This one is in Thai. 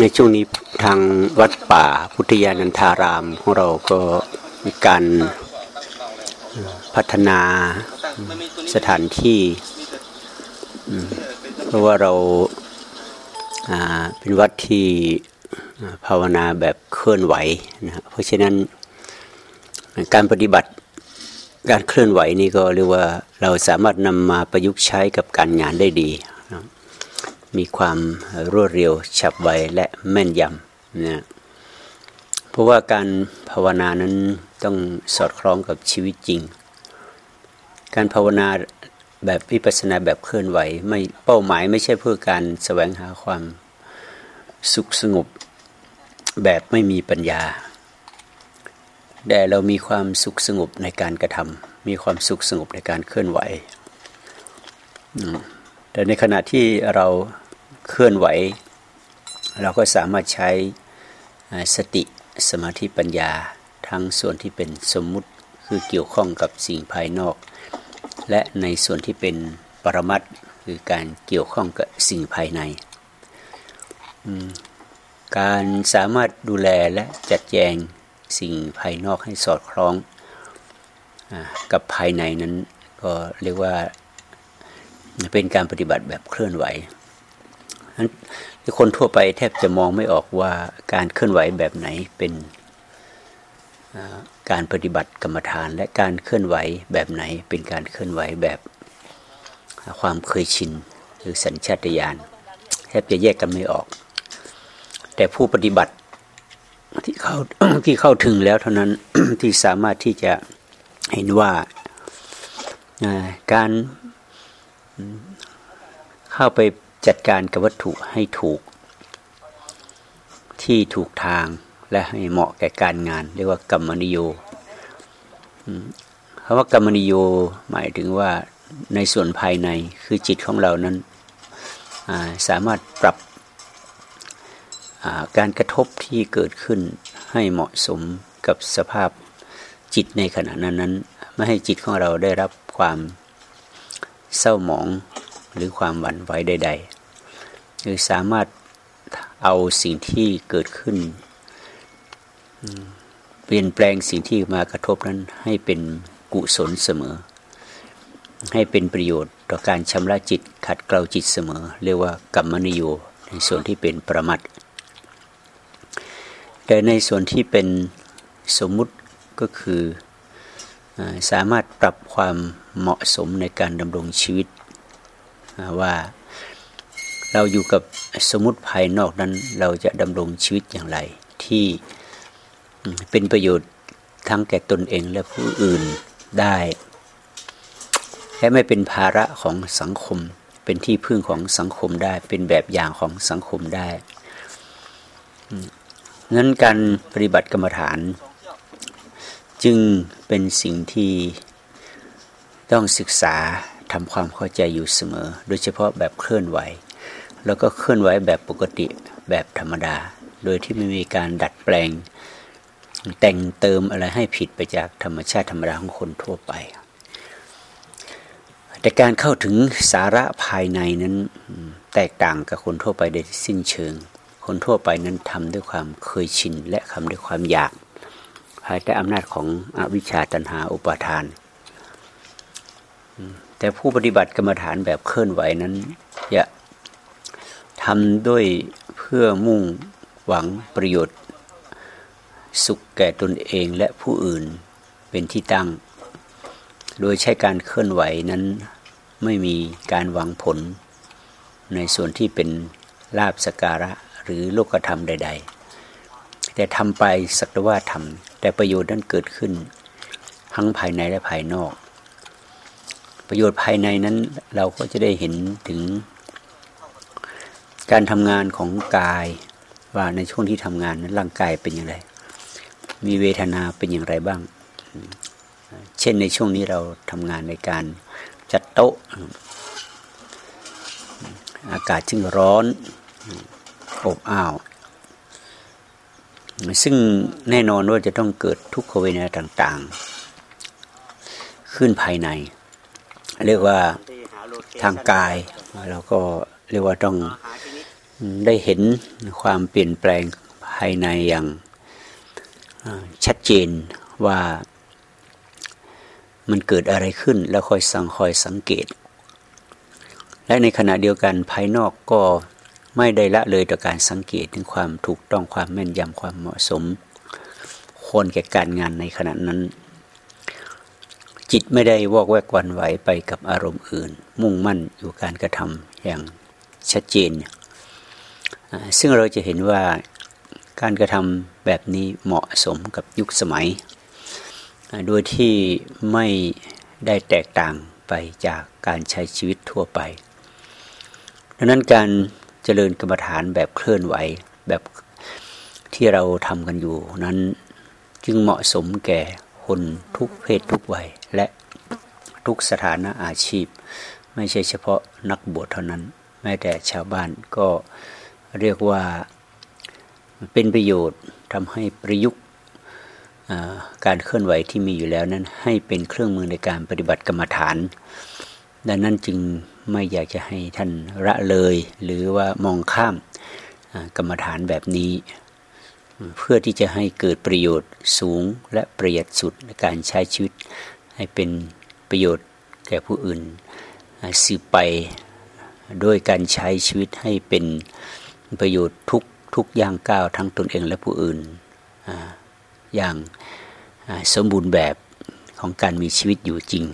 ในช่วงนี้ทางวัดป่าพุทธยานันทารามของเราก็มีการพัฒนาสถานที่ เพราะว่าเราเป็นวัดที่ภาวนาแบบเคลื่อนไหวนะเพราะฉะนั้นการปฏิบัติการเคลื่อนไหวนี่ก็เรียกว่าเราสามารถนำมาประยุกต์ใช้กับการงานได้ดี มีความรวดเร็วฉับไวและแม่นยำนะเพราะว่าการภาวนานั้นต้องสอดคล้องกับชีวิตจริง การภาวนาแบบวิปัสสนาแบบเคลื่อนไหวไม่เป้าหมายไม่ใช่เพื่อการแสวงหาความสุขสงบแบบไม่มีปัญญา แต่เรามีความสุขสงบในการกระทำมีความสุขสงบในการเคลื่อนไหวแต่ในขณะที่เรา เคลื่อนไหว เราก็สามารถใช้สติสมาธิปัญญา ทั้งส่วนที่เป็นสมมุติคือเกี่ยวข้องกับสิ่งภายนอก และในส่วนที่เป็นปรมัตคือการเกี่ยวข้องกับสิ่งภายใน การสามารถดูแลและจัดแจงสิ่งภายนอกให้สอดคล้องอกับภายในนั้นก็เรียกว่าเป็นการปฏิบัติแบบเคลื่อนไหว คนทั่วไปแทบจะมองไม่ออกว่าการเคลื่อนไหวแบบไหนเป็นการปฏิบัติกรรมฐาน และการเคลื่อนไหวแบบไหนเป็นการเคลื่อนไหวแบบความเคยชินหรือสัญชาตญาณแทบจะแยกกันไม่ออก แต่ผู้ปฏิบัติที่เข้าที่เข้าถึงแล้วเท่านั้นที่สามารถที่จะเห็นว่าการเข้าไป จัดการกับวัตถุให้ถูก ที่ถูกทางและให้เหมาะแก่การงาน เรียกว่ากรรมนิโยคำว่ากรรมนิโยหมายถึงว่าในส่วนภายในคือจิตของเรานั้นสามารถปรับการกระทบที่เกิดขึ้นให้เหมาะสมกับสภาพจิตในขณะนั้นนั้นไม่ให้จิตของเราได้รับความเศร้าหมองหรือความหวั่นไหวใด ๆ หรือสามารถเอาสิ่งที่เกิดขึ้นเปลี่ยนแปลงสิ่งที่มากระทบนั้น ให้เป็นกุศลเสมอ ให้เป็นประโยชน์ต่อการชำระจิตขัดเกลาจิตเสมอ เรียกว่ากรรมนิโยในส่วนที่เป็นประมัดแต่ในส่วนที่เป็นสมมุติก็คือสามารถปรับความเหมาะสมในการดำรงชีวิตว่า เราอยู่กับสมมติภายนอกนั้น เราจะดำรงชีวิตอย่างไร ที่เป็นประโยชน์ทั้งแก่ตนเองและผู้อื่นได้ และไม่เป็นภาระของสังคม เป็นที่พึ่งของสังคมได้ เป็นแบบอย่างของสังคมได้นั้นการปฏิบัติกรรมฐาน จึงเป็นสิ่งที่ต้องศึกษาทำความเข้าใจอยู่เสมอ โดยเฉพาะแบบเคลื่อนไหว แล้วก็เคลื่อนไหวแบบปกติแบบธรรมดา โดยที่ไม่มีการดัดแปลง แต่งเติมอะไรให้ผิดไปจากธรรมชาติธรรมดาของคนทั่วไป แต่การเข้าถึงสาระภายในนั้นแตกต่างกับคนทั่วไปโดยสิ้นเชิง คนทั่วไปนั้นทำด้วยความเคยชินและทำด้วยความอยาก ภายใต้อำนาจของอวิชชาตันหาอุปาทานแต่ผู้ปฏิบัติกรรมฐานแบบเคลื่อนไหวนั้นจะ ทำด้วยเพื่อมุ่งหวังประโยชน์ สุขแก่ตนเองและผู้อื่นเป็นที่ตั้ง โดยใช้การเคลื่อนไหวนั้นไม่มีการหวังผล ในส่วนที่เป็นลาบสการะหรือโลกธรรมใด ๆ แต่ทำไปสักแต่ว่าทำแต่ประโยชน์นั้นเกิดขึ้น ทั้งภายในและภายนอก ประโยชน์ภายในนั้นเราก็จะได้เห็นถึง การทำงานของกาย ว่าในช่วงที่ทำงานนั้นร่างกายเป็นอย่างไร มีเวทนาเป็นอย่างไรบ้าง เช่นในช่วงนี้เราทำงานในการจัดโต๊ะ อากาศจึงร้อนอบอ้าว ซึ่งแน่นอนว่าจะต้องเกิดทุกขเวทนาต่างๆ ขึ้นภายใน เรียกว่าทางกายเราก็เรียกว่าต้อง ได้เห็นความเปลี่ยนแปลงภายในอย่างชัดเจนว่ามันเกิดอะไรขึ้นแล้วคอยสังคอยสังเกต และในขณะเดียวกันภายนอกก็ไม่ได้ละเลยต่อการสังเกตถึงความถูกต้องความแม่นยำความเหมาะสม ควรแก่การงานในขณะนั้น จิตไม่ได้วอกแวกวันไหวไปกับอารมณ์อื่น มุ่งมั่นอยู่การกระทำอย่างชัดเจน ซึ่งเราจะเห็นว่าการกระทำแบบนี้เหมาะสมกับยุคสมัย โดยที่ไม่ได้แตกต่างไปจากการใช้ชีวิตทั่วไป ดังนั้นการเจริญกรรมฐานแบบเคลื่อนไหวแบบที่เราทำกันอยู่นั้นจึงเหมาะสมแก่คนทุกเพศทุกวัยและทุกสถานะอาชีพ ไม่ใช่เฉพาะนักบวชเท่านั้น แม้แต่ชาวบ้านก็ เรียกว่าเป็นประโยชน์ทำให้ประยุกต์การเคลื่อนไหวที่มีอยู่แล้วนั้น ให้เป็นเครื่องมือในการปฏิบัติกรรมฐาน ดังนั้นจึงไม่อยากจะให้ท่านละเลย หรือว่ามองข้ามกรรมฐานแบบนี้ เพื่อที่จะให้เกิดประโยชน์สูงและประหยัดสุดในการใช้ชีวิต ให้เป็นประโยชน์แก่ผู้อื่นสืบไปด้วยการใช้ชีวิตให้เป็น ประโยชน์ทุกทุกย่างก้าวทั้งตนเองและผู้อื่นอย่างสมบูรณ์แบบของการมีชีวิตอยู่จริง